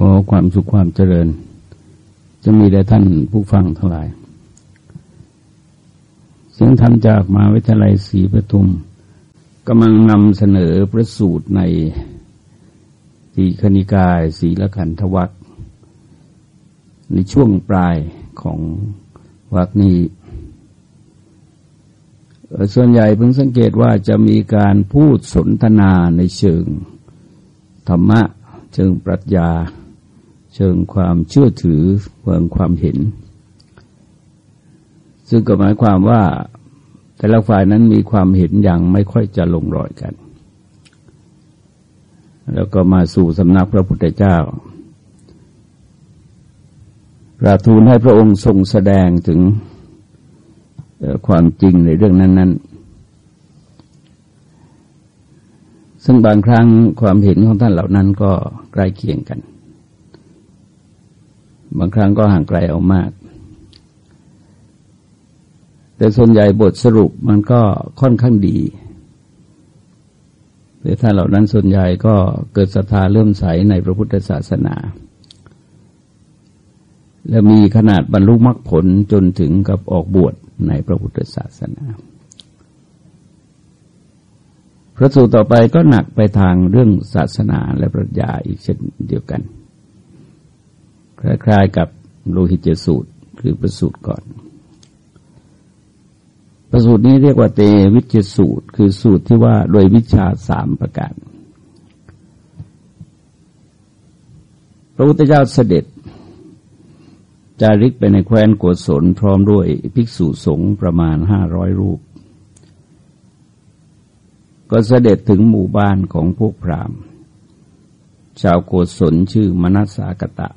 ขอความสุขความเจริญ จะมีแด่ท่านผู้ฟังทั้งหลาย เสียงธรรมจากมาวิทยาลัยศรีปทุมกำลังนำเสนอพระสูตรในสีคณิกายสีละขันธวัคในช่วงปลายของวักนี้ ส่วนใหญ่เพิ่งสังเกตว่าจะมีการพูดสนทนาในเชิงธรรมะ เชิงปรัชญา เชิงความเชื่อถือเชิงความเห็น ซึ่งก็หมายความว่าแต่ละฝ่ายนั้นมีความเห็นอย่างไม่ค่อยจะลงรอยกัน แล้วก็มาสู่สำนักพระพุทธเจ้าราทูลให้พระองค์ทรงแสดงถึงความจริงในเรื่องนั้น ๆ ซึ่งบางครั้งความเห็นของท่านเหล่านั้นก็ใกล้เคียงกัน บางครั้งก็ห่างไกลออกมาก แต่ส่วนใหญ่บทสรุปมันก็ค่อนข้างดีแต่ท่านเหล่านั้นส่วนใหญ่ก็เกิดศรัทธาเลื่อมใสในพระพุทธศาสนา และมีขนาดบรรลุมรรคผลจนถึงกับออกบวชในพระพุทธศาสนาพระสูตรต่อไปก็หนักไปทางเรื่องศาสนาและปรัชญาอีกเช่นเดียวกัน คล้ายๆกับโลหิตเจสูตรคือประสูตรก่อน ประสูตรนี้เรียกว่าเตวิจสูตร คือสูตรที่ว่าโดยวิชาสามประการ พระพุทธเจ้าเสด็จจาริกไปในแคว้นโกศลพร้อมด้วยภิกษุสงฆ์ประมาณห้าร้อยรูป ก็เสด็จถึงหมู่บ้านของพวกพราหมณ์ ชาวโกศลชื่อมนัสสากตะ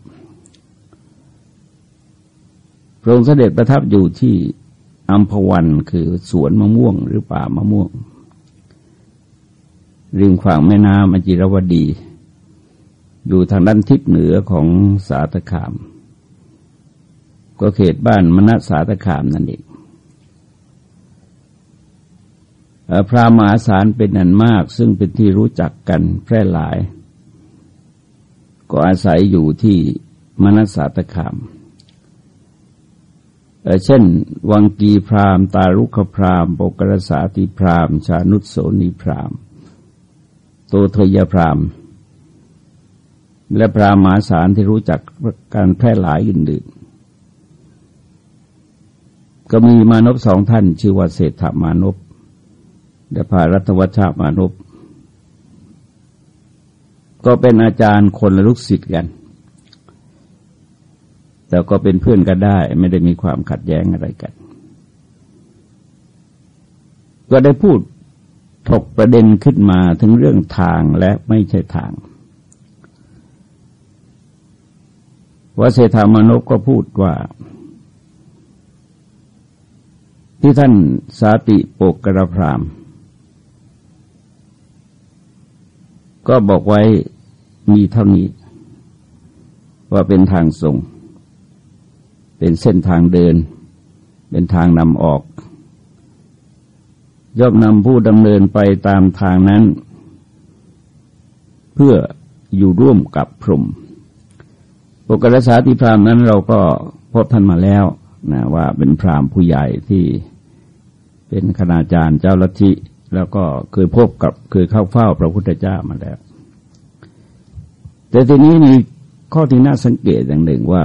พระองค์เสด็จประทับอยู่ที่อัมพวันคือสวนมะม่วงหรือป่ามะม่วง ริมฝั่งแม่น้ำอจิรวดี อยู่ทางด้านทิศเหนือของสาตคาม ก็เขตบ้านมณสาตคามนั่นเองพระมหาศาลเป็นนันมาก ซึ่งเป็นที่รู้จักกันแพร่หลาย ก็อาศัยอยู่ที่มณสาตคาม เช่น วังกีพรามตารุขพรามปกรสาติพรามชานุสโสนีพรามโตเทยพรามและพรามหาสารที่รู้จักการแพร่หลายอื่นๆก็มีมานพสองท่าน ชื่อว่าเศรษฐมานพและพารัตวัชามานพก็เป็นอาจารย์คนละลูกศิษย์กัน แต่ก็เป็นเพื่อนกันได้ ไม่ได้มีความขัดแย้งอะไรกัน ก็ได้พูดถกประเด็นขึ้นมาถึงเรื่องทางและไม่ใช่ทางวเศรษฐามนพก็พูดว่า ที่ท่านสาติโปกกระพราม ก็บอกไว้มีเท่านี้ ว่าเป็นทางทรง เป็นเส้นทางเดิน เป็นทางนำออก ย่อมนำผู้ดำเนินไปตามทางนั้น เพื่ออยู่ร่วมกับพรหมปกรสาติพรามนั้นเราก็พบท่านมาแล้วนะว่าเป็นพรามผู้ใหญ่ที่เป็นคณาจารย์เจ้าลัทธิแล้วก็เคยพบกับเคยเข้าเฝ้าพระพุทธเจ้ามาแล้ว แต่ทีนี้มีข้อที่น่าสังเกตอย่างหนึ่งว่า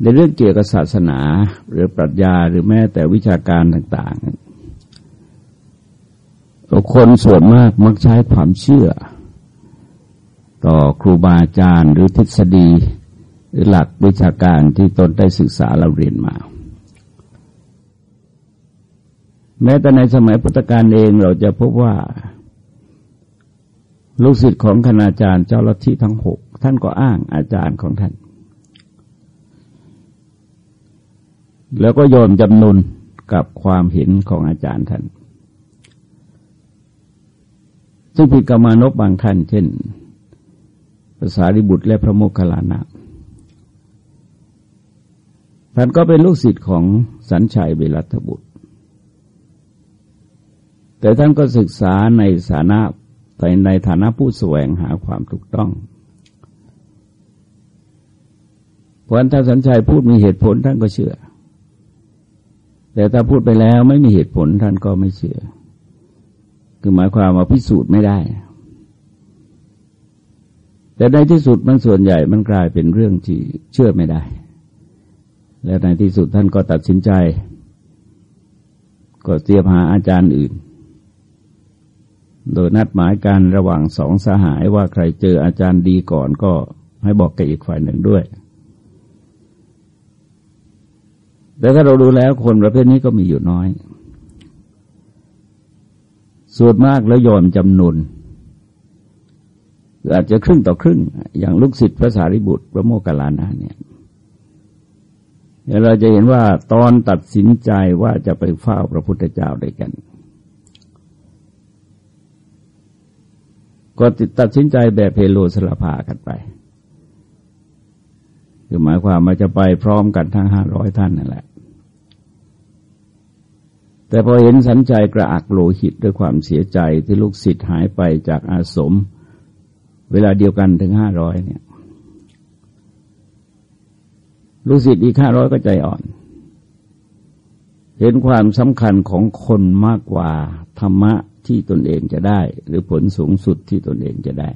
ในเรื่องเกี่ยวกับศาสนา หรือปรัชญาหรือแม้แต่วิชาการต่างๆ คนส่วนมากมักใช้ความเชื่อ ต่อครูบาอาจารย์หรือทฤษฎี หรือหลักวิชาการที่ตนได้ศึกษาเราเรียนมา แม้แต่ในสมัยพุทธกาลเองเราจะพบว่า ลูกศิษย์ของคณาจารย์เจ้าลัทธิทั้งหกท่านก็อ้างอาจารย์ของท่าน แล้วก็ยอมจำนนกับความเห็นของอาจารย์ท่าน ซึ่งผิดกรรมานพบางท่าน เช่นภาษาริบุตรและพระโมคคัลลานะท่านก็เป็นลูกศิษย์ของสัญชัยเบลัตบุตร แต่ท่านก็ศึกษาในสานะแต่ในฐานะผู้แสวงหาความถูกต้องเพราะถ้าสัญชัยพูดมีเหตุผลท่านก็เชื่อ แต่ถ้าพูดไปแล้วไม่มีเหตุผลท่านก็ไม่เชื่อ คือหมายความว่าพิสูจน์ไม่ได้ แต่ในที่สุดมันส่วนใหญ่มันกลายเป็นเรื่องที่เชื่อไม่ได้ และในที่สุดท่านก็ตัดสินใจ ก็เตรียมหาอาจารย์อื่น โดยนัดหมายกันระหว่างสองสหายว่าใครเจออาจารย์ดีก่อนก็ให้บอกกับอีกฝ่ายหนึ่งด้วย แต่ถ้าเราดูแล้วคนประเภทนี้ก็มีอยู่น้อย ส่วนมากแล้วยอมจำนวนอาจจะครึ่งต่อครึ่ง อย่างลูกศิษย์พระสารีบุตร พระโมคคัลลานะเนี่ยเราจะเห็นว่าตอนตัดสินใจว่าจะไปเฝ้าพระพุทธเจ้าด้วยกัน ก็ตัดสินใจแบบเพโลสลภากันไป คือหมายความว่าจะไปพร้อมกันทั้งห้าร้อยท่านนั่นแหละ แต่พอเห็นสัญใจกระอักโลหิตด้วยความเสียใจที่ลูกศิษย์หายไปจากอาสม เวลาเดียวกันถึงห้าร้อยเนี่ย ลูกศิษย์อีกห้าร้อยก็ใจอ่อน เห็นความสำคัญของคนมากกว่าธรรมะที่ตนเองจะได้ หรือผลสูงสุดที่ตนเองจะได้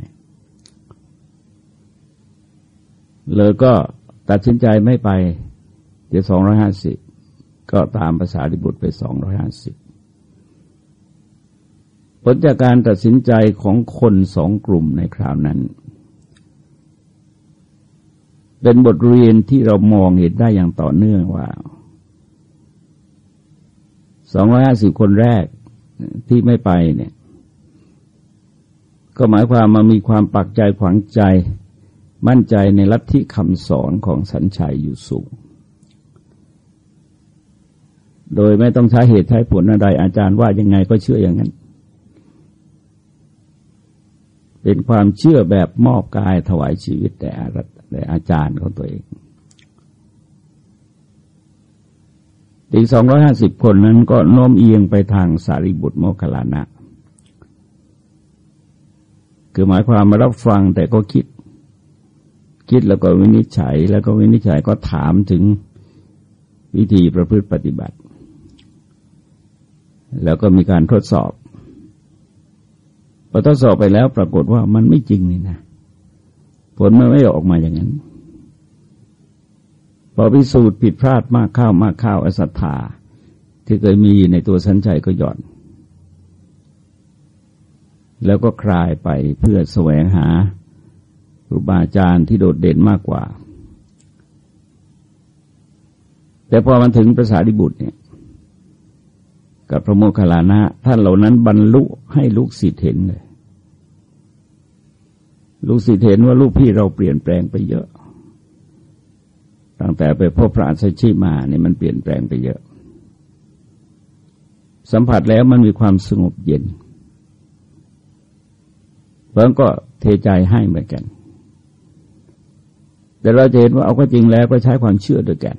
เลยก็ตัดสินใจไม่ไปเดี๋ยวสองร้อยห้าสิบ ก็ตามภาษาดิบุตรไปสองร้อยห้าสิบผลจากการตัดสินใจของคนสองกลุ่มในคราวนั้น เป็นบทเรียนที่เรามองเห็นได้อย่างต่อเนื่องว่าสองร้อยห้าสิบคนแรกที่ไม่ไปเนี่ย ก็หมายความมามีความปักใจขวางใจ มั่นใจในลัทธิคำสอนของสัญชัยอยู่สูง โดยไม่ต้องใช้เหตุใช้ผลอะไร อาจารย์ว่ายังไงก็เชื่ออย่างนั้น เป็นความเชื่อแบบมอบกายถวายชีวิตแต่อาจารย์ของตัวเองอีกสองร้อยห้าสิบคนนั้นก็โน้มเอียงไปทางสารีบุตรโมคคัลลานะ คือหมายความมารับฟังแต่ก็คิด คิดแล้วก็วินิจฉัยแล้วก็วินิจฉัยก็ถามถึงวิธีประพฤติปฏิบัติ แล้วก็มีการทดสอบพอทดสอบไปแล้วปรากฏว่ามันไม่จริงนี่นะ ผลมันไม่ออกมาอย่างนั้น พอพิสูจน์ผิดพลาดมากข้าวมากข้าวอสัทธา ที่เคยมีในตัวสัญชัยก็หย่อน แล้วก็คลายไปเพื่อแสวงหาครูบาอาจารย์ที่โดดเด่นมากกว่า แต่พอมันถึงภาษาดิบุตรเนี่ย กับพระโมคคัลลานะท่านเหล่านั้นบรรลุให้ลูกศิษย์เห็นเลย ลูกศิษย์เห็นว่าลูกพี่เราเปลี่ยนแปลงไปเยอะ ตั้งแต่ไปพบพระอัสชิมาเนี่ยมันเปลี่ยนแปลงไปเยอะ สัมผัสแล้วมันมีความสงบเย็นเพราะก็เทใจให้เหมือนกัน แต่เราจะเห็นว่าเอาก็จริงแล้วก็ใช้ความเชื่อด้วยกัน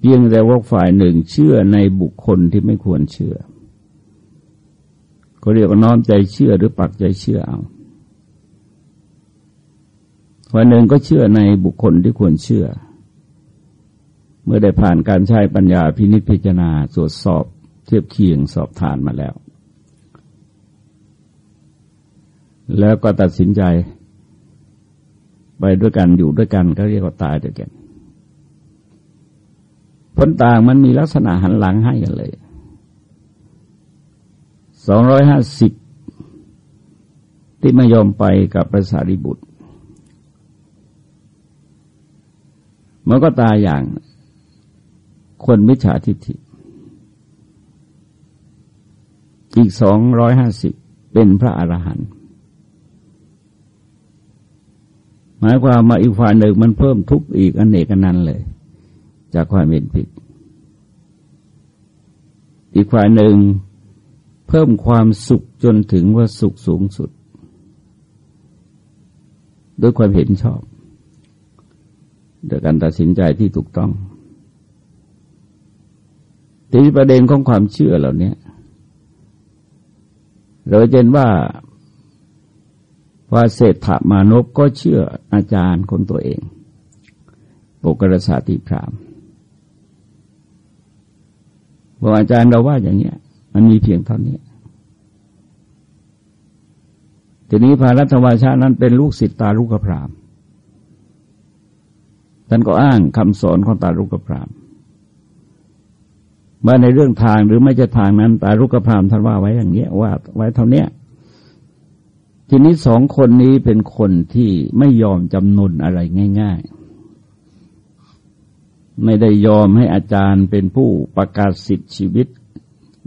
เพียงแต่ว่าฝ่ายหนึ่งเชื่อในบุคคลที่ไม่ควรเชื่อเขาเรียกว่าน้อมใจเชื่อหรือปักใจเชื่อเอาวันหนึ่งก็เชื่อในบุคคลที่ควรเชื่อ เมื่อได้ผ่านการใช้ปัญญาพินิจพิจารณาตรวจสอบเทียบเคียงสอบทานมาแล้ว แล้วก็ตัดสินใจ ไปด้วยกันอยู่ด้วยกันก็เรียกว่าตายด้วยกัน ผลต่างมันมีลักษณะหันหลังให้กันเลย สองร้อยห้าสิบที่ไม่ยอมไปกับพระสารีบุตร มันก็ตายอย่างคนมิจฉาทิฏฐิ อีกสองร้อยห้าสิบเป็นพระอรหันต์ หมายความมาอีกฝ่ายหนึ่งมันเพิ่มทุกข์อีกอนเนกนันเลย จากความเป็นผิด อีกฝ่ายหนึ่งเพิ่มความสุขจนถึงว่าสุขสูงสุด ด้วยความเห็นชอบโดยการตัดสินใจที่ถูกต้องทีประเด็นของความเชื่อเหล่านี้เราเห็นว่าว่าเศรษฐมานพก็เชื่ออาจารย์คนตัวเองปกรสาติพราม บอกอาจารย์เราว่าอย่างเนี้ย มันมีเพียงเท่านี้ทีนี้พระรัตวาชานั้นเป็นลูกศิษย์ตาลูกพรามท่านก็อ้างคำสอนของตาลูกพรามว่าในเรื่องทางหรือไม่จะทางนั้น ตาลูกพรามท่านว่าไว้อย่างเนี้ยว่า ไว้เท่านี้ทีนี้สองคนนี้เป็นคนที่ไม่ยอมจำนนอะไรง่าย ๆ ไม่ได้ยอมให้อาจารย์เป็นผู้ประกาศสิทธิชีวิต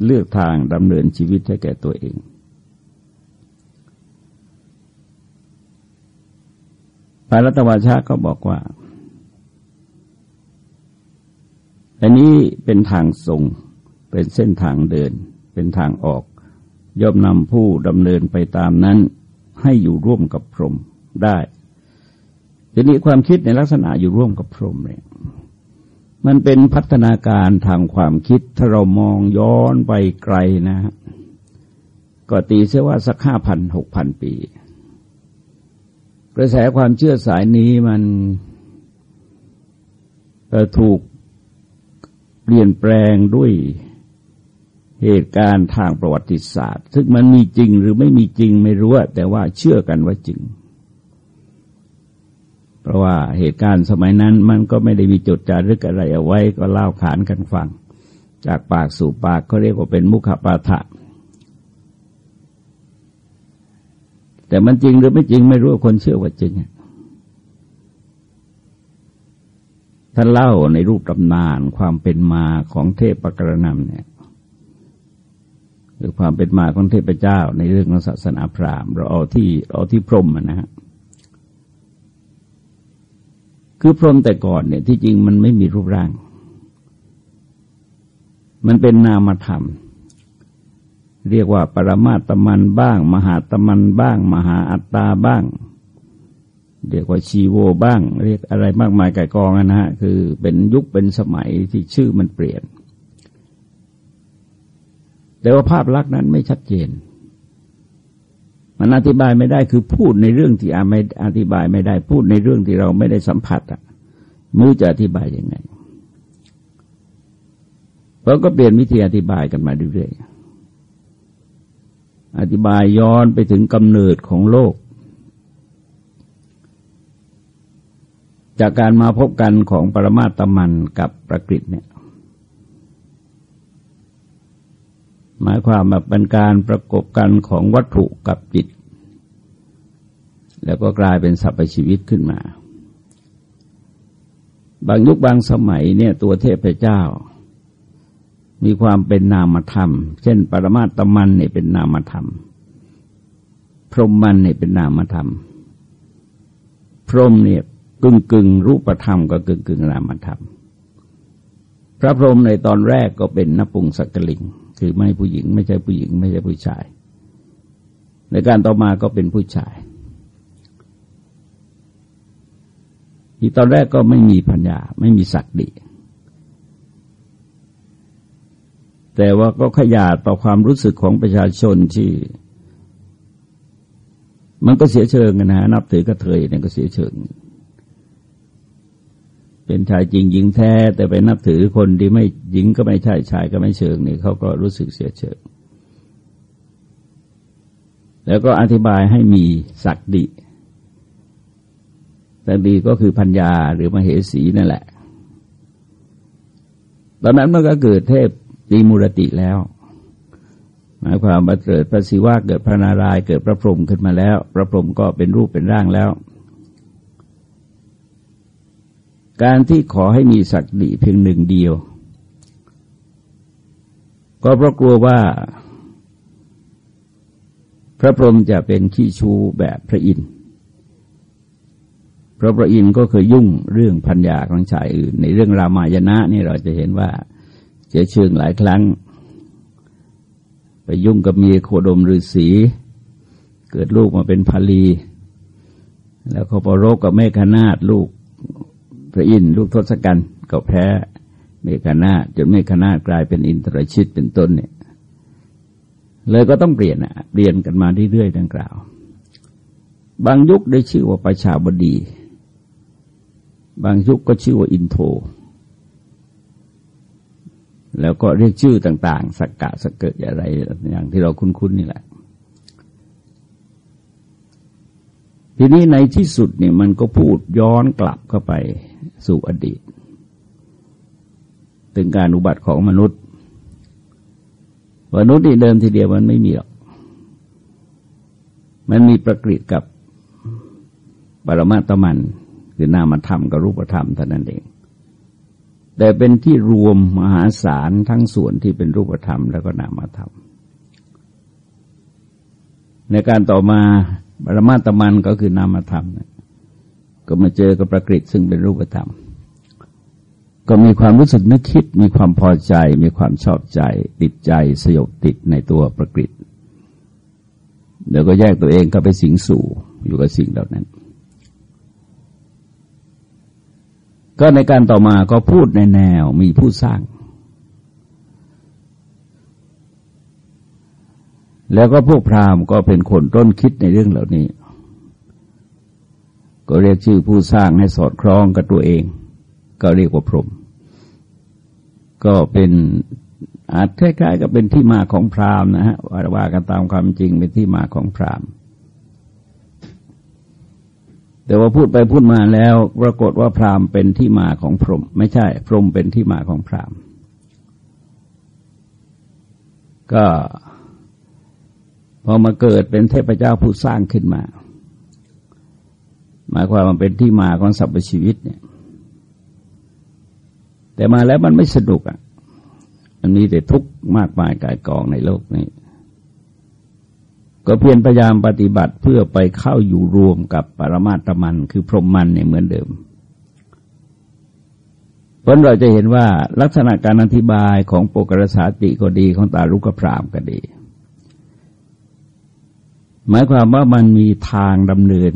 เลือกทางดำเนินชีวิตให้แก่ตัวเอง พระรัตวาชาก็บอกว่า อันนี้เป็นทางทรง เป็นเส้นทางเดิน เป็นทางออก ย่อมนำผู้ดำเนินไปตามนั้น ให้อยู่ร่วมกับพรหมได้ทีนี้ความคิดในลักษณะอยู่ร่วมกับพรหมเนี่ย มันเป็นพัฒนาการทางความคิดถ้าเรามองย้อนไปไกลนะฮะก็ตีเสียว่าสักห้าพันหกพันปี กระแสความเชื่อสายนี้มันถูกเปลี่ยนแปลงด้วยเหตุการณ์ทางประวัติศาสตร์ ซึ่งมันมีจริงหรือไม่มีจริงไม่รู้แต่ว่าเชื่อกันว่าจริง เพราะว่าเหตุการณ์สมัยนั้นมันก็ไม่ได้มีจดจารึกอะไรเอาไว้ก็เล่าขานกันฟัง จากปากสู่ปากเขาเรียกว่าเป็นมุขปาฐะแต่มันจริงหรือไม่จริงไม่รู้คนเชื่อว่าจริงท่านเล่าในรูปตำนานความเป็นมาของเทพปกรณำเนี่ยคือความเป็นมาของเทพเจ้าในเรื่องของศาสนาพราหมณ์เราเอาที่เอาที่พรหมนะฮะ คือพรหมแต่ก่อนเนี่ยที่จริงมันไม่มีรูปร่าง มันเป็นนามธรรม เรียกว่าปรมาตมันบ้าง มหาตมันบ้าง มหาอัตตาบ้าง เรียกว่าชีโวบ้าง เรียกอะไรมากมายไก่กองนะฮะ คือเป็นยุคเป็นสมัยที่ชื่อมันเปลี่ยน แต่ว่าภาพลักษณ์นั้นไม่ชัดเจน มันอธิบายไม่ได้คือพูดในเรื่องที่อาไม่อธิบายไม่ได้พูดในเรื่องที่เราไม่ได้สัมผัสอะมือจะอธิบายยังไงเราก็เปลี่ยนวิธีอธิบายกันมาเรื่อยๆอธิบายย้อนไปถึงกำเนิดของโลก จากการมาพบกันของปรมาตมันกับประกฤตเนี่ย หมายความแบบเป็นการประกบกันของวัตถุกับจิต แล้วก็กลายเป็นสรรพชีวิตขึ้นมา บางยุคบางสมัยเนี่ยตัวเทพเจ้า มีความเป็นนามธรรม เช่น ปรมาตมันเนี่ยเป็นนามธรรม พรหมมันเนี่ยเป็นนามธรรม พรหมเนี่ยกึ่งกึ่งรูปธรรมก็กึ่งกึ่งนามธรรม พระพรหมในตอนแรกก็เป็นนปุงสักลิง คือไม่ผู้หญิง ไม่ใช่ผู้หญิง ไม่ใช่ผู้ชาย ในการต่อมาก็เป็นผู้ชายที่ตอนแรกก็ไม่มีปัญญาไม่มีศักดิแต่ว่าก็ขยาดต่อความรู้สึกของประชาชนที่ มันก็เสียเชิงนะฮะนับถือกระเทยเนี่ยก็เสียเชิง เป็นชายจริงหญิงแท้ แต่ไปนับถือคนที่ไม่หญิงก็ไม่ใช่ชายก็ไม่เชิงนี่เขาก็รู้สึกเสียเชิงแล้วก็อธิบายให้มีศักดิศักดิก็คือพัญญาหรือมเหสีนั่นแหละ ตอนนั้นมันก็เกิดเทพตีมุรติแล้ว หมายความว่าเกิดพระศิวะเกิดพระนารายณ์เกิดพระพรหมขึ้นมาแล้ว พระพรหมก็เป็นรูปเป็นร่างแล้ว การที่ขอให้มีศักดิเพียงหนึ่งเดียว ก็เพราะกลัวว่า พระพรหมจะเป็นขี้ชูแบบพระอินทร์พระพระอินทร์ก็เคยยุ่งเรื่องพัญญาของชายอื่น ในเรื่องรามายณะนี่เราจะเห็นว่าเจะเชิงหลายครั้ง ไปยุ่งกับเมียโคดมฤาษีเกิดลูกมาเป็นพาลี แล้วเขาปรกกับแม่คนาดลูก พระอินทร์ลูกทศกัณฐ์ก็แพ้เมฆนาจนเมฆนากลายเป็นอินทรชิตเป็นต้นเนี่ย เลยก็ต้องเปลี่ยนอะเปลี่ยนกันมาเรื่อยๆดังกล่าว บางยุคได้ชื่อว่าประชาบดี บางยุคก็ชื่อว่าอินโทแล้วก็เรียกชื่อต่าง ๆ สักกะสกเกิดอะไรอย่างที่เราคุ้นๆนี่แหละ ทีนี้ในที่สุดเนี่ยมันก็พูดย้อนกลับเข้าไปสู่อดีต ถึงการอุบัติของมนุษย์ มนุษย์นี่เดิมทีเดียวมันไม่มีหรอก มันมีประกฤตกับปรมาตมัน คือนามธรรมกับรูปธรรมเท่านั้นเอง แต่เป็นที่รวมมหาศาลทั้งส่วนที่เป็นรูปธรรม แล้วก็นามธรรม ในการต่อมา บรมาตมันก็คือนามธรรมก็มาเจอกับประกฤตซึ่งเป็นรูปธรรม ก็มีความรู้สึกนึกคิด มีความพอใจ มีความชอบใจ ติดใจสยบติดในตัวประกฤตเดี๋ยวก็แยกตัวเองก็ไปสิงสู่อยู่กับสิ่งเหล่านั้น ก็ในการต่อมาก็พูดในแนวมีผู้สร้าง แล้วก็พวกพราหมณ์ก็เป็นคนต้นคิดในเรื่องเหล่านี้ ก็เรียกชื่อผู้สร้างให้สอดคล้องกับตัวเอง ก็เรียกว่าพรหมก็เป็นอาจคล้ายๆกับเป็นที่มาของพราหมณ์นะฮะว่ากันตามความจริงเป็นที่มาของพราหมณ์ แต่ว่าพูดไปพูดมาแล้ว ปรากฏว่าพราหมณ์เป็นที่มาของพรหมไม่ใช่ พรหมเป็นที่มาของพราหมณ์ ก็ อมาเกิดเป็นเทพเจ้าผู้สร้างขึ้นมา หมายความว่าเป็นที่มาของสรรพชีวิตเนี่ย แต่มาแล้วมันไม่สนุกอะมันมีแต่ทุกข์มากมายกายกองในโลกนี้ ก็เพียรพยายามปฏิบัติเพื่อไปเข้าอยู่รวมกับปรมาตมัน คือพรหมมันเนี่ยเหมือนเดิมเพราะเราจะเห็นว่าลักษณะการอธิบายของปกรสาติก็ดีของตาลุกพรามก็ดี หมายความว่ามันมีทางดำเนิน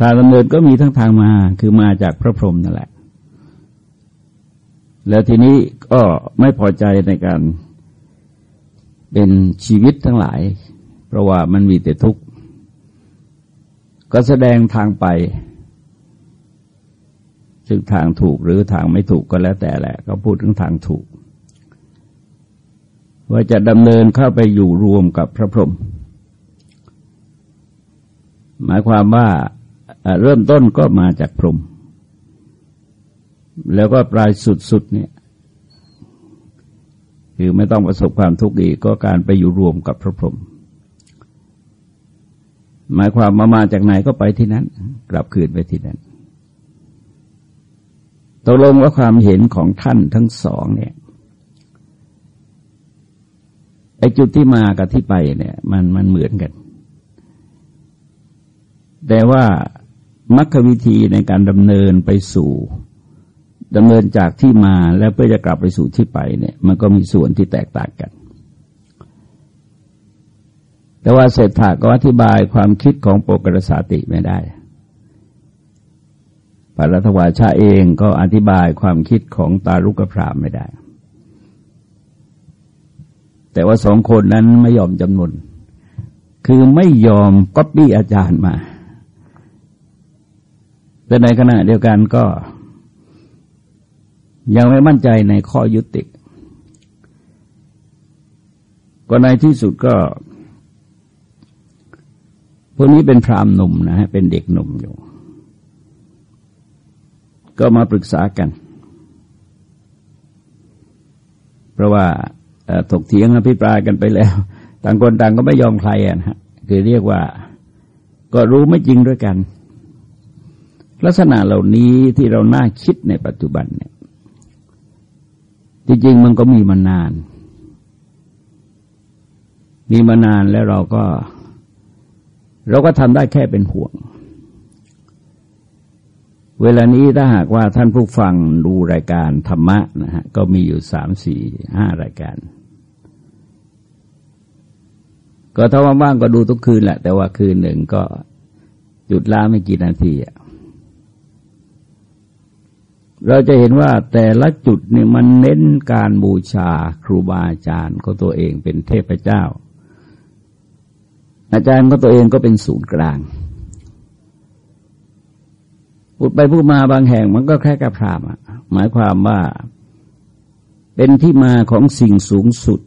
ทางดำเนินก็มีทั้งทางมาคือมาจากพระพรหมนั่นแหละ แล้วทีนี้ก็ไม่พอใจในการเป็นชีวิตทั้งหลาย เพราะว่ามันมีแต่ทุกข์ ก็แสดงทางไป ซึ่งทางถูกหรือทางไม่ถูกก็แล้วแต่แหละ ก็พูดถึงทางถูก ว่าจะดำเนินเข้าไปอยู่รวมกับพระพรหมหมายความว่าเริ่มต้นก็มาจากพรหมแล้วก็ปลายสุดๆเนี่ยคือไม่ต้องประสบความทุกข์อีกก็การไปอยู่รวมกับพระพรหมหมายความมามาจากไหนก็ไปที่นั้น กลับคืนไปที่นั้นตกลงว่าความเห็นของท่านทั้งสองเนี่ย ไอ้จุดที่มากับที่ไปเนี่ย มันมันเหมือนกัน แต่ว่ามรรควิธีในการดำเนินไปสู่ดำเนินจากที่มาแล้วเพื่อจะกลับไปสู่ที่ไปเนี่ย มันก็มีส่วนที่แตกต่างกัน แต่ว่าเศรษฐาก็อธิบายความคิดของโปกรสาติไม่ได้ปารัตวาชาเองก็อธิบายความคิดของตาลุกพรามไม่ได้ แต่ว่าสองคนนั้นไม่ยอมจำนวน คือไม่ยอมก๊อปปี้อาจารย์มา แต่ในขณะเดียวกันก็ ยังไม่มั่นใจในข้อยุติ ก็ในที่สุดก็ พวกนี้เป็นพรามหนุ่มนะฮะ เป็นเด็กหนุ่มอยู่ ก็มาปรึกษากัน เพราะว่า ถกเถียงอภิปรายกันไปแล้ว ต่างคนต่างก็ไม่ยอมใครอะนะฮะคือเรียกว่าก็รู้ไม่จริงด้วยกัน ลักษณะเหล่านี้ที่เราน่าคิดในปัจจุบันเนี่ยจริงๆมันก็มีมานาน มีมานานแล้วเราก็ เราก็ทำได้แค่เป็นห่วง เวลานี้ถ้าหากว่าท่านผู้ฟังดูรายการธรรมะนะฮะก็มีอยู่สามสี่ห้ารายการ ก็ถ้าว่างๆก็ดูทุกคืนแหละ แต่ว่าคืนหนึ่งก็หยุดล้าไม่กี่นาทีเราจะเห็นว่าแต่ละจุดเนี่ยมันเน้นการบูชาครูบาอาจารย์ของตัวเองเป็นเทพเจ้า อาจารย์ของตัวเองก็เป็นศูนย์กลางพูดไปพูดมาบางแห่งมันก็แค่กระพรามหมายความว่าเป็นที่มาของสิ่งสูงสุด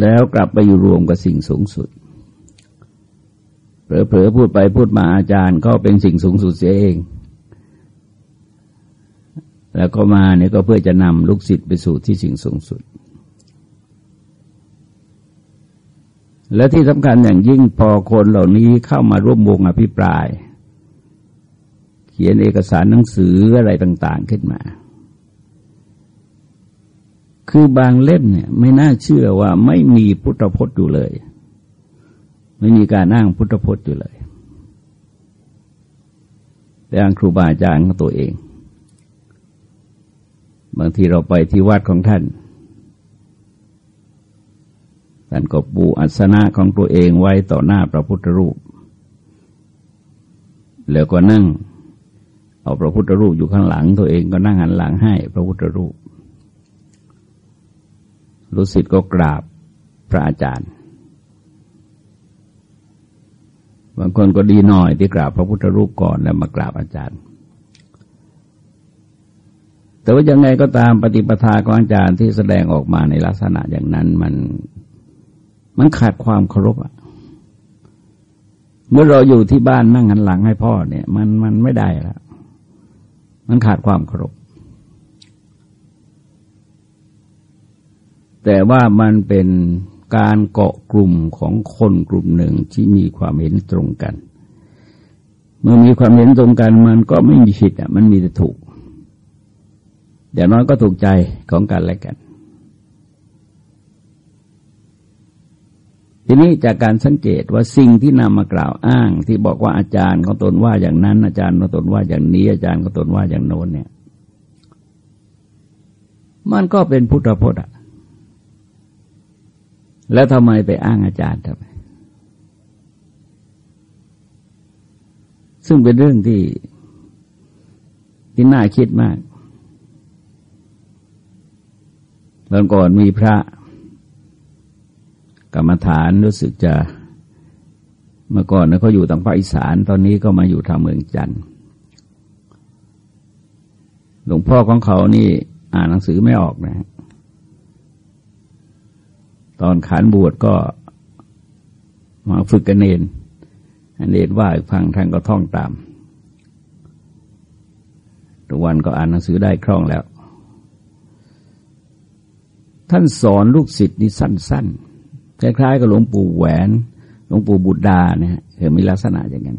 แล้วกลับไปอยู่รวมกับสิ่งสูงสุดเผลอๆพูดไปพูดมาอาจารย์ก็เป็นสิ่งสูงสุดเสียเอง แล้วก็มาเนี่ยก็เพื่อจะนำลูกศิษย์ไปสู่ที่สิ่งสูงสุด และที่สำคัญอย่างยิ่งพอคนเหล่านี้เข้ามาร่วมวงอภิปราย เขียนเอกสารหนังสืออะไรต่าง ๆขึ้นมา คือบางเล่มเนี่ย ไม่น่าเชื่อว่าไม่มีพุทธพจน์อยู่เลย ไม่มีการอ้างพุทธพจน์อยู่เลย แต่อ้างครูบาอาจารย์ของตัวเอง บางทีเราไปที่วัดของท่านท่านก็ปูอัสนะของตัวเองไว้ต่อหน้าพระพุทธรูป แล้วก็นั่ง เอาพระพุทธรูปอยู่ข้างหลัง ตัวเองก็นั่งหันหลังให้พระพุทธรูป รู้สิทธิ์ก็กราบพระอาจารย์ บางคนก็ดีหน่อยที่กราบพระพุทธรูปก่อนแล้วมากราบอาจารย์ แต่ว่ายังไงก็ตามปฏิปทาของอาจารย์ที่แสดงออกมาในลักษณะอย่างนั้นมันมันขาดความเคารพอะเมื่อเราอยู่ที่บ้านนั่งหันหลังให้พ่อเนี่ย มันมันไม่ได้แล้ว มันขาดความเคารพ แต่ว่ามันเป็นการเกาะกลุ่มของคนกลุ่มหนึ่งที่มีความเห็นตรงกัน เมื่อมีความเห็นตรงกันมันก็ไม่มีผิดอะ มันมีแต่ถูก อย่างน้อยก็ถูกใจของกันและกัน ทีนี้จากการสังเกตว่าสิ่งที่นำมากล่าวอ้าง ที่บอกว่าอาจารย์ของตนว่าอย่างนั้น อาจารย์ของตนว่าอย่างนี้ อาจารย์ของตนว่าอย่างโน้นเนี่ย มันก็เป็นพุทธพจน์อะ แล้วทำไมไปอ้างอาจารย์ทำไมซึ่งเป็นเรื่องที่ที่น่าคิดมากตอนก่อนมีพระกรรมฐานรู้สึกจะเมื่อก่อนเขาอยู่ทางภาคอีสาน ตอนนี้ก็มาอยู่ทางเมืองจันทร์หลวงพ่อของเขานี่ อ่านหนังสือไม่ออกนะ ตอนขานบวชก็มาฝึกกันเนนเนนว่าฟังท่านก็ท่องตาม ทุกวันก็อ่านหนังสือได้คล่องแล้ว ท่านสอนลูกศิษย์นี่สั้น ๆ คล้ายๆกับหลวงปู่แหวนหลวงปู่บุตรดาเนี่ยคือมีลักษณะอย่างนั้น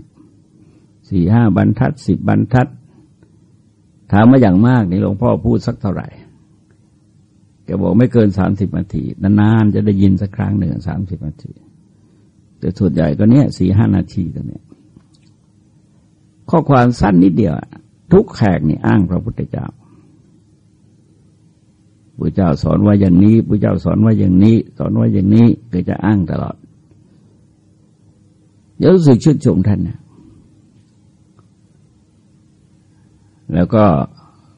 สี่ห้าบรรทัดสิบบรรทัด ถามมาอย่างมากนี่หลวงพ่อพูดสักเท่าไหร่ แกบอกไม่เกินสามสิบนาทีนานๆจะได้ยินสักครั้งหนึ่งสามสิบนาที แต่ส่วนใหญ่ก็เนี้ยสี่ห้านาทีตัวเนี้ยข้อความสั้นนิดเดียว ทุกแขกนี่อ้างพระพุทธเจ้าพระเจ้าสอนว่าอย่างนี้พระเจ้าสอนว่าอย่างนี้ สอนว่าอย่างนี้ก็จะอ้างตลอดเยอะสึกชื่นชมท่านนะแล้วก็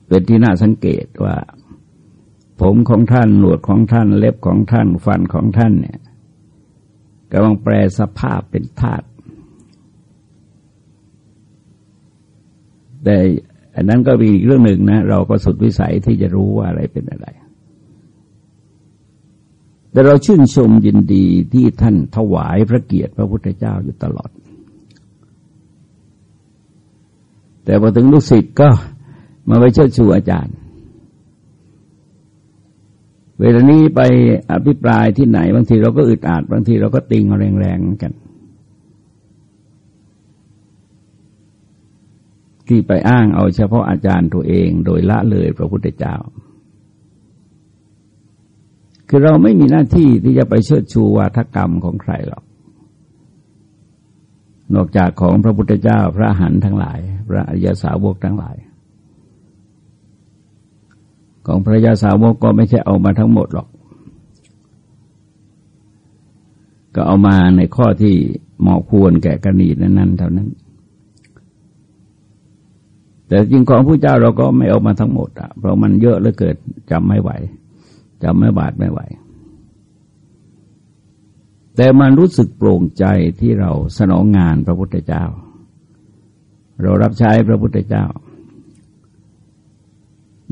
เป็นที่น่าสังเกตว่า ผมของท่าน หนวดของท่าน เล็บของท่าน ฟันของท่านเนี่ยกำลังแปลสภาพเป็นธาตุแต่อันนั้นก็มีอีกเรื่องหนึ่งนะ เราก็สุดวิสัยที่จะรู้ว่าอะไรเป็นอะไร แต่เราชื่นชมยินดีที่ท่านถวายพระเกียรติพระพุทธเจ้าอยู่ตลอด แต่พอถึงลูกศิษย์ก็มาไปเชิดชูอาจารย์ เวลานี้ไปอภิปรายที่ไหน บางทีเราก็อึดอัดบางทีเราก็ติงแรงๆกันที่ไปอ้างเอาเฉพาะอาจารย์ตัวเองโดยละเลยพระพุทธเจ้า คือเราไม่มีหน้าที่ที่จะไปเชิดชูวาทกรรมของใครหรอก นอกจากของพระพุทธเจ้าพระหันทั้งหลาย พระอริยสาวกทั้งหลาย ของพระยาสาวกก็ไม่ใช่เอามาทั้งหมดหรอก ก็เอามาในข้อที่เหมาะควรแก่กรณีนั้นๆเท่านั้น แต่จริงของผู้เจ้าเราก็ไม่เอามาทั้งหมดอะเพราะมันเยอะเหลือเกินจำไม่ไหวจำไม่บาดไม่ไหว แต่มันรู้สึกโปร่งใจที่เราสนองงานพระพุทธเจ้า เรารับใช้พระพุทธเจ้า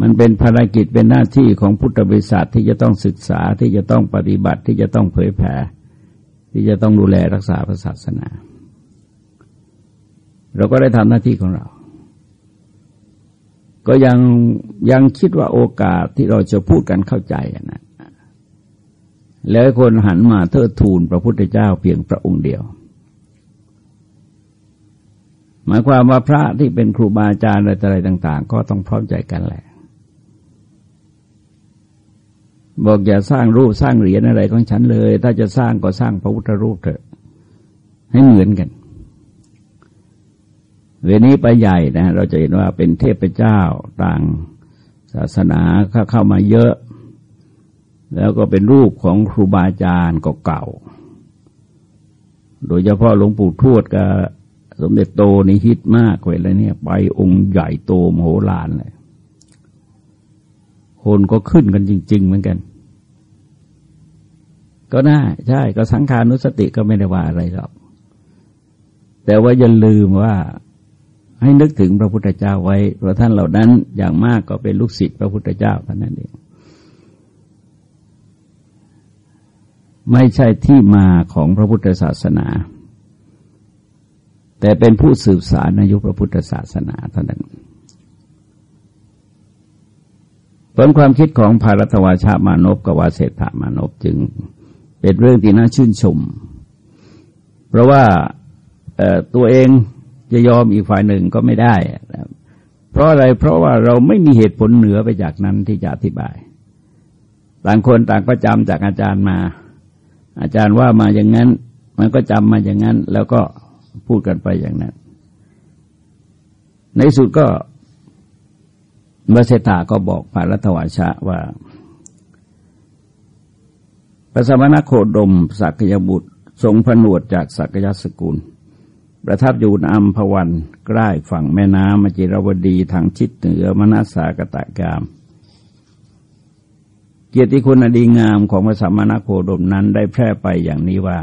มันเป็นภารกิจเป็นหน้าที่ของพุทธบริษัทที่จะต้องศึกษาที่จะต้องปฏิบัติที่จะต้องเผยแผ่ที่จะต้องดูแลรักษาพระศาสนา เราก็ได้ทำหน้าที่ของเรา ก็ยังยังคิดว่าโอกาสที่เราจะพูดกันเข้าใจนะแล้วคนหันมาเทิดทูนพระพุทธเจ้าเพียงพระองค์เดียว หมายความว่าพระที่เป็นครูบาอาจารย์อะไรต่าง ๆ ก็ต้องพร้อมใจกันแหละ บอกอย่าสร้างรูปสร้างเหรียญอะไรของฉันเลย ถ้าจะสร้างก็สร้างพระพุทธรูปเถอะ ให้เหมือนกัน เวนี้ไปใหญ่นะ เราจะเห็นว่าเป็นเทพเจ้าต่างศาสนาเข้าเข้ามาเยอะ แล้วก็เป็นรูปของครูบาอาจารย์เก่าโดยเฉพาะหลวงปู่ทวดกับสมเด็จโตนี่ฮิตมากเวลาเนี่ย ไปองค์ใหญ่โตมโหฬารเลยคนก็ขึ้นกันจริง ๆ เหมือนกัน ก็น่าใช่ก็สังขานุสติก็ไม่ได้ว่าอะไรหรอก แต่ว่าอย่าลืมว่าให้นึกถึงพระพุทธเจ้าไว้เพราะท่านเหล่านั้นอย่างมากก็เป็นลูกศิษย์พระพุทธเจ้าเท่านั้นเองไม่ใช่ที่มาของพระพุทธศาสนา แต่เป็นผู้สืบสารอายุพระพุทธศาสนาเท่านั้นผลความคิดของภารัตวาชามานพกับวาเศรษฐามานพจึง เป็นเรื่องที่น่าชื่นชม เพราะว่าตัวเองจะยอมอีกฝ่ายหนึ่งก็ไม่ได้ เพราะอะไร เพราะว่าเราไม่มีเหตุผลเหนือไปจากนั้นที่จะอธิบาย ต่างคนต่างก็จำจากอาจารย์มา อาจารย์ว่ามาอย่างนั้น มันก็จำมาอย่างนั้น แล้วก็พูดกันไปอย่างนั้น ในสุดก็เมื่อเศรษฐาก็บอกพระรัตวาชะว่า พระสมณโคดมสักยบุตร ทรงผนวดจากสักยสกุล ประทับอยู่นอัมพวันใกล้ฝั่งแม่น้ำมจิรวดีทางชิดเหนือมนาสากตะกาม เกียรติคุณอดีงามของพระสมณโคดมนั้นได้แพร่ไปอย่างนี้ว่า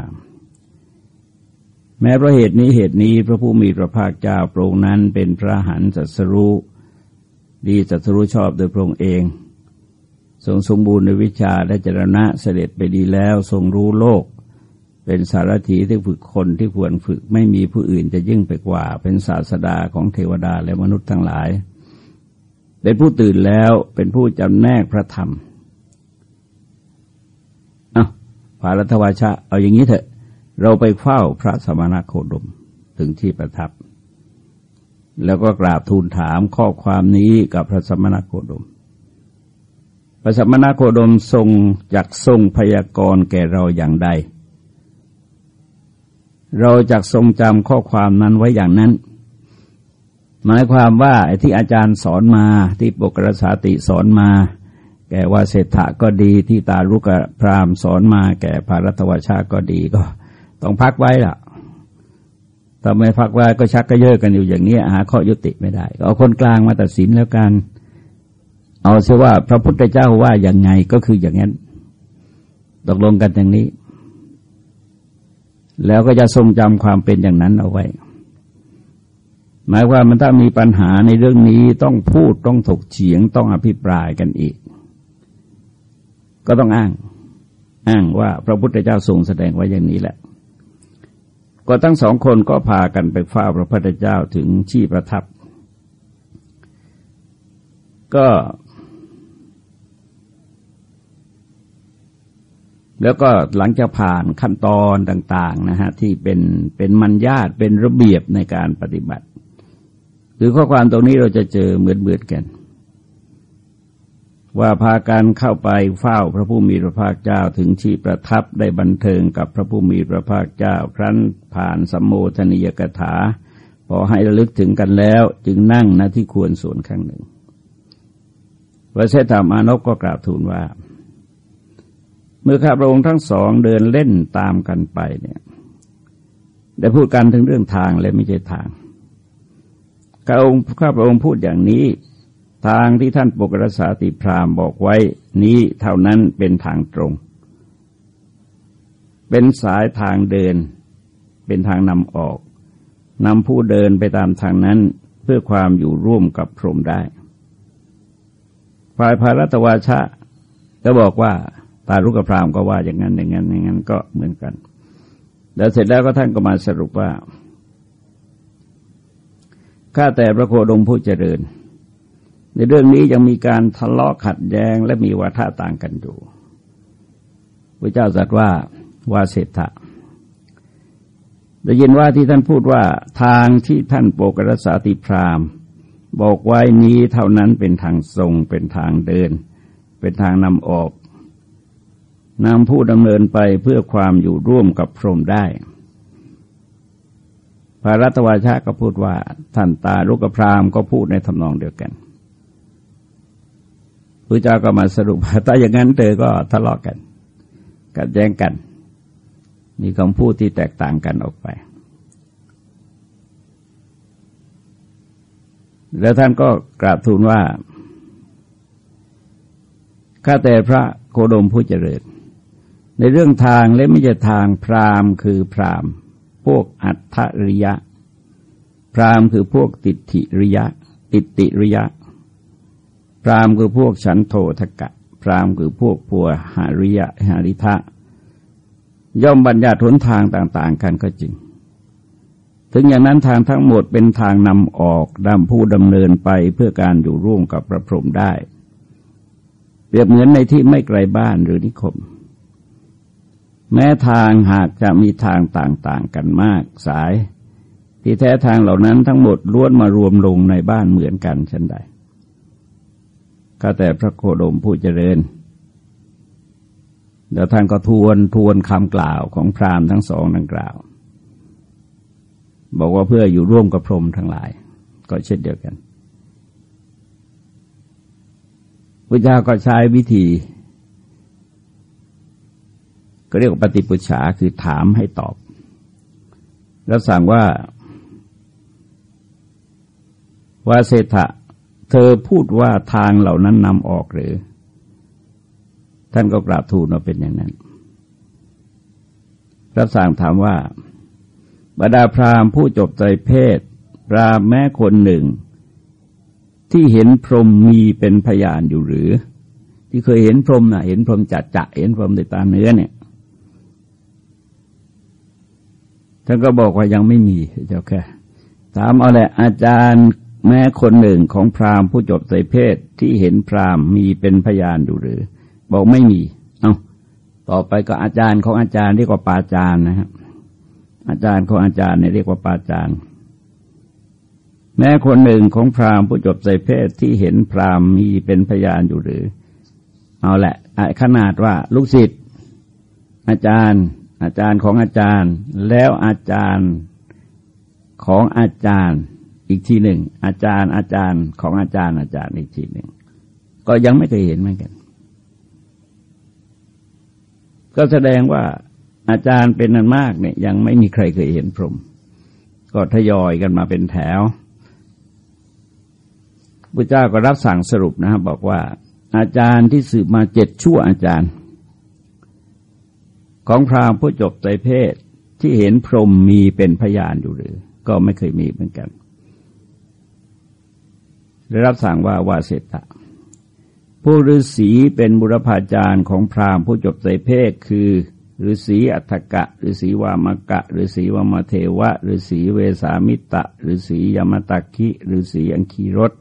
แม้เพราะเหตุนี้เหตุนี้พระผู้มีพระภาคเจ้าโปรงนั้นเป็นพระหันสัสรู้ดีจัตรู้ชอบโดยพระองค์เอง ทรงสมบูรณ์ในวิชาและจรณะเสด็จไปดีแล้วทรงรู้โลก เป็นสารถีที่ฝึกคนที่ควรฝึกไม่มีผู้อื่นจะยิ่งไปกว่า เป็นศาสดาของเทวดาและมนุษย์ทั้งหลาย เป็นผู้ตื่นแล้วเป็นผู้จำแนกพระธรรมเอาภารัตวาชะ เอาอย่างนี้เถอะ เราไปเฝ้าพระสมณโคดมถึงที่ประทับ แล้วก็กราบทูลถามข้อความนี้กับพระสมณโคดม พระสมณโคดมทรงจักทรงพยากรณ์แก่เราอย่างใด เราจักทรงจำข้อความนั้นไว้อย่างนั้น หมายความว่าที่อาจารย์สอนมาที่ปกรสาติสอนมา แก่ว่าเศรษฐะก็ดีที่ตาลุกพรามสอนมา แก่ภารัตวชาก็ดีก็ ต้องพักไว้ล่ะทำไมพักไว้ก็ชักก็เยอะกันอยู่อย่างนี้หาข้อยุติไม่ได้ เอาคนกลางมาตัดสินแล้วกัน เอาเสียว่าพระพุทธเจ้าว่าอย่างไงก็คืออย่างนั้น ตกลงกันอย่างนี้ แล้วก็จะทรงจำความเป็นอย่างนั้นเอาไว้ หมายว่ามันถ้ามีปัญหาในเรื่องนี้ต้องพูดต้องถกเฉียงต้องอภิปรายกันอีก ก็ต้องอ้าง อ้างว่าพระพุทธเจ้าทรงแสดงไว้อย่างนี้แหละ ก็ทั้งสองคนก็พากันไปเฝ้าพระพุทธเจ้าถึงที่ประทับก็ แล้วก็หลังจากผ่านขั้นตอนต่าง ๆ นะฮะที่เป็นเป็นมัญญาตเป็นระเบียบในการปฏิบัติ หรือข้อความตรงนี้เราจะเจอเหมือนเบือกัน ว่าพากันเข้าไปเฝ้าพระผู้มีพระภาคเจ้าถึงที่ประทับได้บันเทิงกับพระผู้มีพระภาคเจ้า ครั้นผ่านสัมโมทนิยกถา พอให้ระลึกถึงกันแล้ว จึงนั่งณที่ควรส่วนข้างหนึ่งพระเสถามานพก็กราบทูลว่า เมื่อข้าพระองค์ทั้งสองเดินเล่นตามกันไปเนี่ยได้พูดกันถึงเรื่องทางและไม่ใช่ทางข้าองค์ข้าพระองค์พูดอย่างนี้ ทางที่ท่านปกรสาติพรามบอกไว้นี้เท่านั้นเป็นทางตรง เป็นสายทางเดิน เป็นทางนำออกนำผู้เดินไปตามทางนั้นเพื่อความอยู่ร่วมกับพรหมได้ฝ่ายภารัตวาชะก็บอกว่า ตารุกพรามก็ว่าอย่างนั้นอย่างนั้นอย่างนั้นก็เหมือนกัน แล้วเสร็จแล้วก็ท่านก็มาสรุปว่าข้าแต่พระโคดมผู้เจริญ ในเรื่องนี้ยังมีการทะเลาะขัดแย้งและมีวาทะต่างกันอยู่พระเจ้าตรัสว่าวาเศรษฐะได้ยินว่าที่ท่านพูดว่าทางที่ท่านโปกรสาติพรามบอกไว้นี้เท่านั้นเป็นทางทรงเป็นทางเดิน เป็นทางนำออก นำผู้ดำเนินไปเพื่อความอยู่ร่วมกับพรหมได้พระรัตวาชาก็พูดว่าท่านตาลุกพรามก็พูดในทำนองเดียวกันพระเจ้าก็มาสรุปถ้าอย่างนั้นเธอก็ทะเลาะกัน กัดแย้งกัน มีคำพูดที่แตกต่างกันออกไป แล้วท่านก็กราบทูลว่าข้าแต่พระโคดมผู้เจริญ ในเรื่องทางและไม่ใช่ทางพรามคือพรามพวกอัตถริยะ พรามคือพวกติถิริยะ ติติริยะ พรามคือพวกฉันโททกะ พรามคือพวกพัวหาริยะหาริทะ ย่อมบัญญัติหนทางต่างๆกันก็จริง ถึงอย่างนั้นทางทั้งหมดเป็นทางนำออกดำผู้ดำเนินไปเพื่อการอยู่ร่วมกับพระพรหมได้ เปรียบเหมือนในที่ไม่ไกลบ้านหรือนิคม แม้ทางหากจะมีทางต่างๆกันมากสาย ที่แท้ทางเหล่านั้นทั้งหมดล้วนมารวมลงในบ้านเหมือนกันเช่นใด ก็แต่พระโคดมผู้เจริญ เดี๋ยวท่านก็ทวนทวนคำกล่าวของพราหมณ์ทั้งสองดังกล่าว บอกว่าเพื่ออยู่ร่วมกับพรหมทั้งหลาย ก็เช่นเดียวกันพระเจ้าก็ใช้วิธี ก็เรียกว่าปฏิปุจฉาคือถามให้ตอบแล้วสั่งว่าว่าเศรษฐะเธอพูดว่าทางเหล่านั้นนำออกหรือ ท่านก็กราบทูลว่าเป็นอย่างนั้นพระสั่งถามว่าบรรดาพราหมณ์ผู้จบใจเพศพราหมณ์แม้คนหนึ่ง ที่เห็นพรหมมีเป็นพยานอยู่หรือ ที่เคยเห็นพรหมนะ่ะเห็นพรหมจัดจะเห็นพรหมในตาเนื้อเนี่ย ท่านก็บอกว่ายังไม่มีเจ้าแค่ถามเอาแหละอาจารย์แม้คนหนึ่งของพราหมณ์ผู้จบใสเพศที่เห็นพราหมณ์มีเป็นพยานอยู่หรือ บอกไม่มี เอาต่อไปก็อาจารย์ของอาจารย์เรียกว่าปาจารย์นะครับอาจารย์ของอาจารย์เนี่ยเรียกว่าปาจารย์ แม้คนหนึ่งของพราหมณ์ผู้จบใสเพศที่เห็นพราหมณ์มีเป็นพยานอยู่หรือ เอาแหละขนาดว่าลูกศิษย์อาจารย์ อาจารย์ของอาจารย์ แล้วอาจารย์ของอาจารย์อีกทีหนึ่ง อาจารย์อาจารย์ของอาจารย์อาจารย์อีกทีหนึ่ง ก็ยังไม่เคยเห็นเหมือนกัน ก็แสดงว่าอาจารย์เป็นนันมากเนี่ยยังไม่มีใครเคยเห็นพรหมก็ทยอยกันมาเป็นแถวพระเจ้าก็รับสั่งสรุปนะครับบอกว่า อาจารย์ที่สืบมาเจ็ดชั่วอาจารย์ ของพราหมณ์ผู้จบใจเพศที่เห็นพรหมมีเป็นพยานอยู่หรือ ก็ไม่เคยมีเหมือนกัน ได้รับสั่งว่าวาเสตะผู้ฤาษีเป็นบุรพาจารย์ของพราหมณ์ผู้จบใจเพศคือฤาษีอัฏกะฤาษีวามกะฤาษีวามเทวะฤาษีเวสามิตะฤาษียมตะคิฤาษีอังคีรส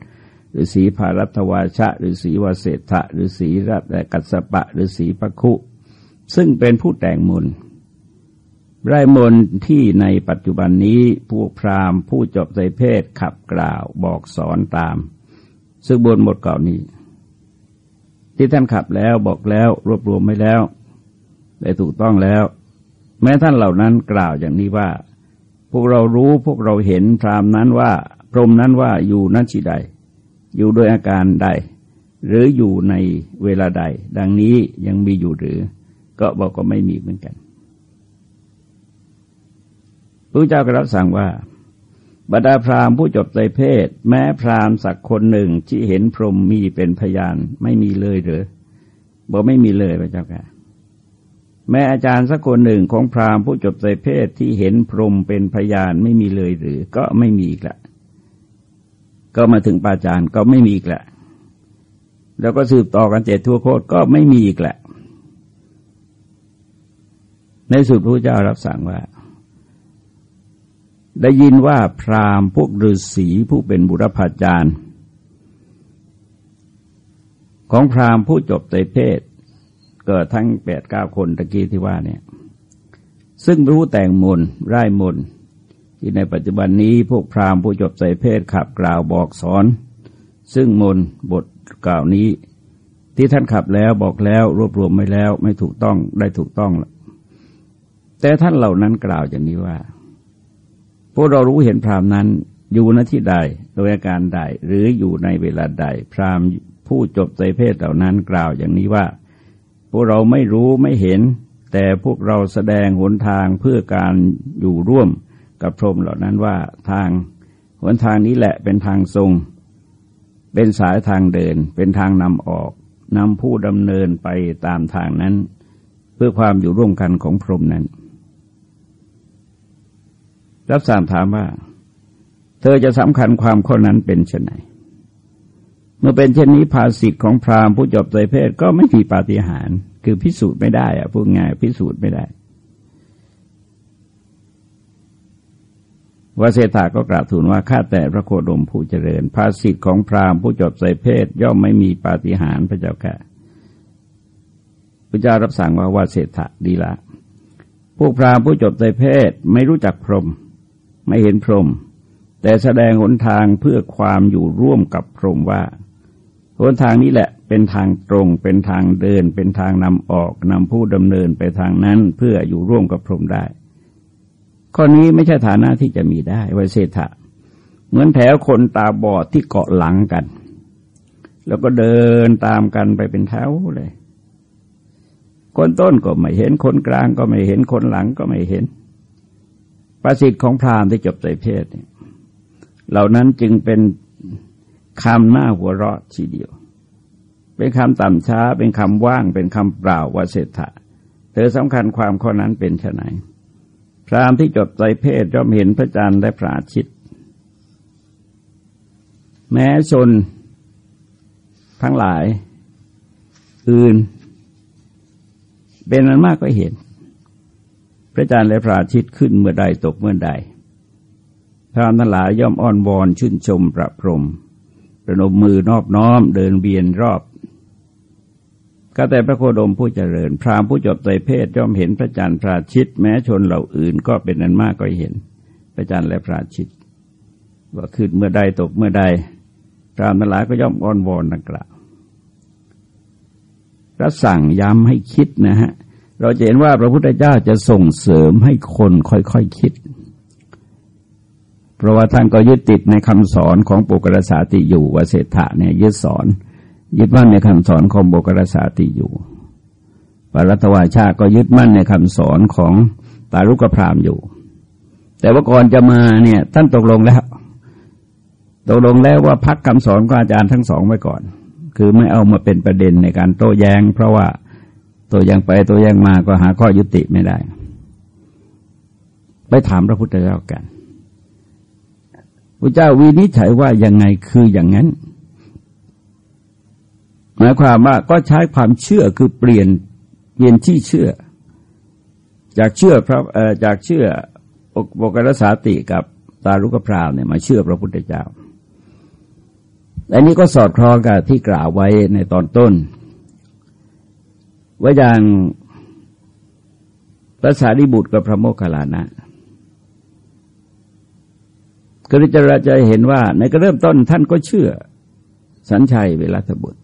ฤาษีภารัตวาชะฤาษีวาเสถะฤาษีรัตกัสปะฤาษีปะคุ ซึ่งเป็นผู้แต่งมนไร่มนที่ในปัจจุบันนี้พวกพราหมณ์ผู้จบใจเพศขับกล่าวบอกสอนตาม ซึ่งบนหมดเก่านี้ ที่ท่านขับแล้วบอกแล้วรวบรวมไม่แล้ว ได้ถูกต้องแล้ว แม้ท่านเหล่านั้นกล่าวอย่างนี้ว่า พวกเรารู้พวกเราเห็นพราหมณ์นั้นว่า พรมนั้นว่าอยู่นั้นชีใด อยู่โดยอาการใด หรืออยู่ในเวลาใด ดังนี้ยังมีอยู่หรือ ก็บอกก็ไม่มีเหมือนกันพระเจ้าก็รับสั่งว่าบรรดาพราหมณ์ผู้จบใจเพศ แม้พราหมณ์สักคนหนึ่งที่เห็นพรหมมีเป็นพยานไม่มีเลยหรือบอกไม่มีเลยพระเจ้าค่ะแม้อาจารย์สักคนหนึ่งของพราหมณ์ผู้จบใจเพศที่เห็นพรหมเป็นพยานไม่มีเลยหรือ ก็ไม่มีอีกละก็มาถึงปาจารย์ก็ไม่มีอีกละแล้วก็สืบต่อกันเจ็ดทั่วโคตรก็ไม่มีอีกแหละ ในสุดพระเจ้ารับสั่งว่า ได้ยินว่าพราหมณ์พวกฤาษีผู้เป็นบุรพาจารย์ ของพราหมณ์ผู้จบไตเพศเกิดทั้งแปดเก้าคนตะกี้ที่ว่าเนี่ยซึ่งรู้แต่งมนไร้มนที่ในปัจจุบันนี้พวกพราหมณ์ผู้จบไตเพศขับกล่าวบอกสอน ซึ่งมนบทกล่าวนี้ ที่ท่านขับแล้วบอกแล้วรวบรวมไม่แล้ว ไม่ถูกต้องได้ถูกต้อง แต่ท่านเหล่านั้นกล่าวอย่างนี้ว่า พวกเรารู้เห็นพรามนั้นอยู่ณที่ใดโดยอาการใดหรืออยู่ในเวลาใด พรามผู้จบใจเพศเหล่านั้นกล่าวอย่างนี้ว่า พวกเราไม่รู้ไม่เห็น แต่พวกเราแสดงหนทางเพื่อการอยู่ร่วมกับพรหมเหล่านั้นว่าทางหนทางนี้แหละเป็นทางทรง เป็นสายทางเดิน เป็นทางนำออกนำผู้ดำเนินไปตามทางนั้น เพื่อความอยู่ร่วมกันของพรหมนั้น รับสามถามว่า เธอจะสำคัญความข้อนั้นเป็นเช่นไหน เมื่อเป็นเช่นนี้ภาสิทธิ์ของพราหมณ์ผู้จบใจเพศก็ไม่มีปาฏิหาริย์คือพิสูจน์ไม่ได้อะพูดง่ายพิสูจน์ไม่ได้วเสถาก็กราบทูลว่าข้าแต่พระโคดมผู้เจริญ ภาสิทธิ์ของพราหมณ์ผู้จบใส่เพศ ย่อมไม่มีปาฏิหาริย์พระเจ้าค่ะพระเจ้ารับสั่งว่าวาเสถะดีละ พวกพราหมณ์ผู้จบใส่เพศไม่รู้จักพรหม ไม่เห็นพรหมแต่แสดงหนทางเพื่อความอยู่ร่วมกับพรหมว่าหนทางนี้แหละเป็นทางตรงเป็นทางเดิน เป็นทางนำออกนำผู้ดำเนินไปทางนั้นเพื่ออยู่ร่วมกับพรหมได้ ข้อนี้ไม่ใช่ฐานะที่จะมีได้ไวเศษฐะเหมือนแถวคนตาบอดที่เกาะหลังกัน แล้วก็เดินตามกันไปเป็นแถวเลย คนต้นก็ไม่เห็นคนกลางก็ไม่เห็นคนหลังก็ไม่เห็น ประสิทธิ์ของพราหมณ์ที่จบใจเพศเนี่ยเหล่านั้นจึงเป็นคำหน้าหัวเราะทีเดียว เป็นคำต่ำช้า เป็นคำว่าง เป็นคำเปล่าว่าเศรษฐะเธอสำคัญความข้อนั้นเป็นไฉนพรามที่จดใจเพศย่อมเห็นพระจันทร์ได้พระอาทิตย์แม้ชนทั้งหลายอื่น เป็นอันมากก็เห็น ระจันทร์และพระอาทิตย์ขึ้นเมื่อใดตกเมื่อใด พรามทั้งหลายย่อมอ้อนวอนชื่นชมประพรมประนมมือนอบน้อมเดินเบียนรอบก็แต่พระโคดมผู้เจริญ พรามผู้จบใจเพศย่อมเห็นพระจันทร์พระชิตย์แม้ชนเหล่าอื่นก็เป็นนันมากก็เห็น พระจันทร์และพระชิตย์ว่าขึ้นเมื่อใดตกเมื่อใด พราหมณ์ทั้งหลายก็ย่อมอ้อนวอนนักล่าวพระสั่งย้ำให้คิดนะฮะ เราจะเห็นว่าพระพุทธเจ้าจะส่งเสริมให้คนค่อยๆคคิด เพราะว่าท่านก็ยึดติดในคำสอนของปุกรสาติอยู่ว่าเศรษฐะเนี่ยยึดสอน ยึดมั่นในคำสอนของโบกรสาติอยู่ปรัตวาชาก็ยึดมั่นในคำสอนของตาลุกพรามอยู่ แต่ว่าก่อนจะมาเนี่ยท่านตกลงแล้ว ตกลงแล้วว่าพักคำสอนของอาจารย์ทั้งสองไว้ก่อน คือไม่เอามาเป็นประเด็นในการโต้แย้ง เพราะว่า ตัวยังไปตัวยังมาก็หาข้อยุติไม่ได้ ไปถามพระพุทธเจ้ากันพระเจ้าวินิจฉัยว่ายังไงคืออย่างนั้น หมายความว่าก็ใช้ความเชื่อคือเปลี่ยนเปลี่ยนที่เชื่อ จากเชื่อพระจากเชื่อบกรสาติกับตาลุกพรามเนี่ยมาเชื่อพระพุทธเจ้าอันนี้ก็สอดคล้องกับที่กล่าวไว้ในตอนต้น ว่าอย่างพระสารีบุตรกับพระโมคคัลลานะก็จราจะเห็นว่า ในก็เริ่มต้นท่านก็เชื่อ สัญชัยเวลาทบุตร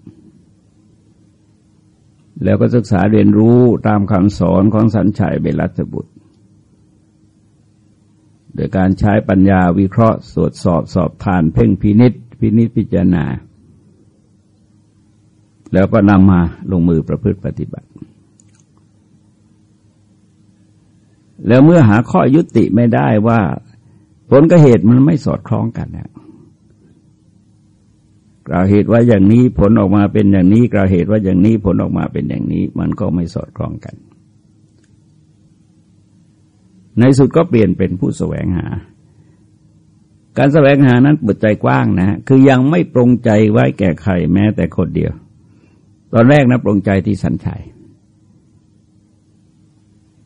แล้วก็ศึกษาเรียนรู้ตามคำสอนของสันชัยเบลัสบุตร โดยการใช้ปัญญาวิเคราะห์ตรวจสอบสอบทานเพ่งพินิษพินิษพิจารณา แล้วก็นำมาลงมือประพฤติปฏิบัติ แล้วเมื่อหาข้อยุติไม่ได้ว่า ผลกับเหตุมันไม่สอดคล้องกันนะกล่าวเหตุว่าอย่างนี้ผลออกมาเป็นอย่างนี้ กล่าวเหตุว่าอย่างนี้ผลออกมาเป็นอย่างนี้ มันก็ไม่สอดคล้องกัน ในสุดก็เปลี่ยนเป็นผู้แสวงหา การแสวงหานั้นเปิดใจกว้างนะ คือยังไม่ปรงใจไว้แก่ใครแม้แต่คนเดียว ตอนแรกนะปรงใจที่สันชัย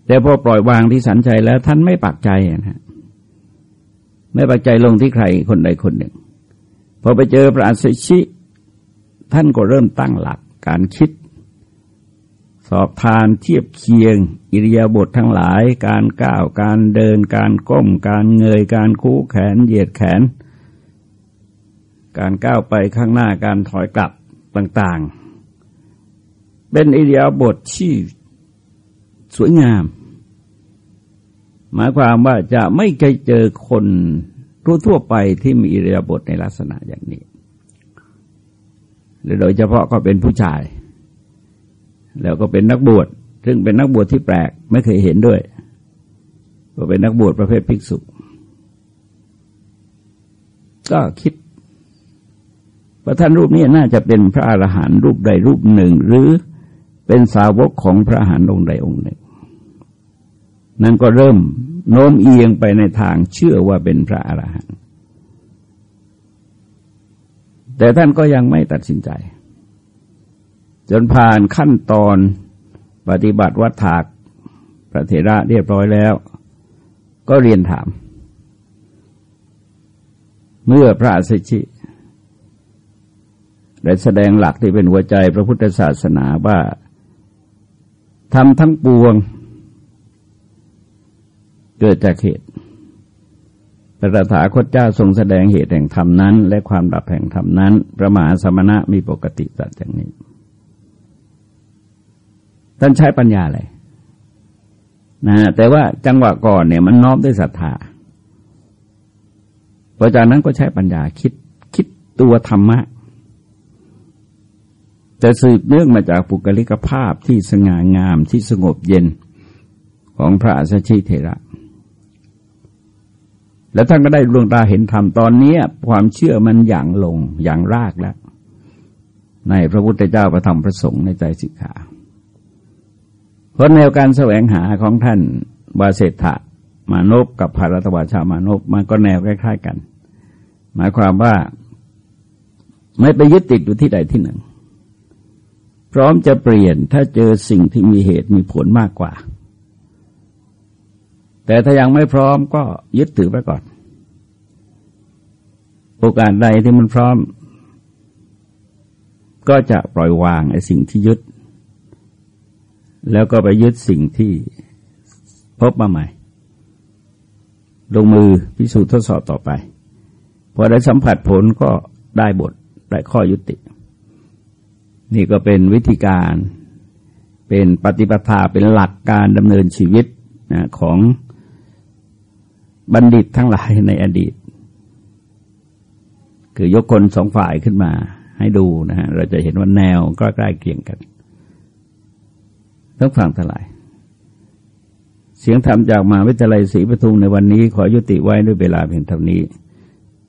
แต่พอปล่อยวางที่สันชัยแล้วท่านไม่ปักใจนะ ไม่ปักใจลงที่ใครคนใดคนหนึ่ง พอไปเจอพระอัสสชิ ท่านก็เริ่มตั้งหลักการคิด สอบทานเทียบเคียง อิริยาบถททั้งหลาย การก้าวการเดิน การก้ม การเงย การคู่แขนเหยียดแขน การก้าวไปข้างหน้าการถอยกลับต่างๆ เป็นอิริยาบถที่สวยงาม หมายความว่าจะไม่เคยเจอคนทั่วไปที่มีอิริยาบถในลักษณะอย่างนี้โดยเฉพาะก็เป็นผู้ชาย แล้วก็เป็นนักบวชซึ่งเป็นนักบวชที่แปลกไม่เคยเห็นด้วย ก็เป็นนักบวชประเภทภิกษุ ก็คิดว่าท่านรูปนี้น่าจะเป็นพระอรหันต์รูปใดรูปหนึ่ง หรือ เป็นสาวกของพระอรหันต์องค์ใดองค์หนึ่ง นั่นก็เริ่มโน้มเอียงไปในทางเชื่อว่าเป็นพระอรหันต์แต่ท่านก็ยังไม่ตัดสินใจ จนผ่านขั้นตอนปฏิบัติวัฏถากพระเถระเรียบร้อยแล้ว ก็เรียนถาม เมื่อพระสิชิได้แสดงหลักที่เป็นหัวใจพระพุทธศาสนาว่า ทำทั้งปวง เกิดจากเหตุพระถาคตเจ้าทรงแสดงเหตุแห่งธรรมนั้น และความดับแห่งธรรมนั้น พระมหาสมณะมีปกติสัตว์อย่างนี้ ท่านใช้ปัญญาเลยนะแต่ว่าจังหวะก่อนเนี่ยมันน้อมด้วยศรัทธาพอจากนั้นก็ใช้ปัญญาคิดคิดตัวธรรมะ จะสืบเนื่องมาจากปุกลิกภาพที่สง่างามที่สงบเย็นของพระอัสชิเทระ แล้วท่านก็ได้ดวงตาเห็นธรรมตอนนี้ความเชื่อมันอย่างลงอย่างรากแล้ว ในพระพุทธเจ้าประธรรมพระสงฆ์ในใจสิกขา เพราะแนวการแสวงหาของท่านวาเศรษฐะมานพกับภารัตวาชามานพมันก็แนวคล้ายๆกัน หมายความว่า ไม่ไปยึดติดอยู่ที่ใดที่หนึ่ง ร้อมจะเปลี่ยนถ้าเจอสิ่งที่มีเหตุมีผลมากกว่า แต่ถ้ายังไม่พร้อมก็ยึดถือไว้ก่อน โอกาสใดที่มันพร้อม ก็จะปล่อยวางไอ้สิ่งที่ยึด แล้วก็ไปยึดสิ่งที่พบมาใหม่ ลงมือพิสูจน์ทดสอบต่อไป พอได้สัมผัสผลก็ได้บทได้ข้อยุติ นี่ก็เป็นวิธีการเป็นปฏิปทาเป็นหลักการดำเนินชีวิตนะของบัณฑิตทั้งหลายในอดีต คือยกคนสองฝ่ายขึ้นมาให้ดูนะฮะเราจะเห็นว่าแนวก็ใกล้เคียงกันทั้งฝั่งทั้งหลาย เสียงธรรมจากมาวิทยาลัยศรีปทุมในวันนี้ขอยุติไว้ด้วยเวลาเพียงเท่านี้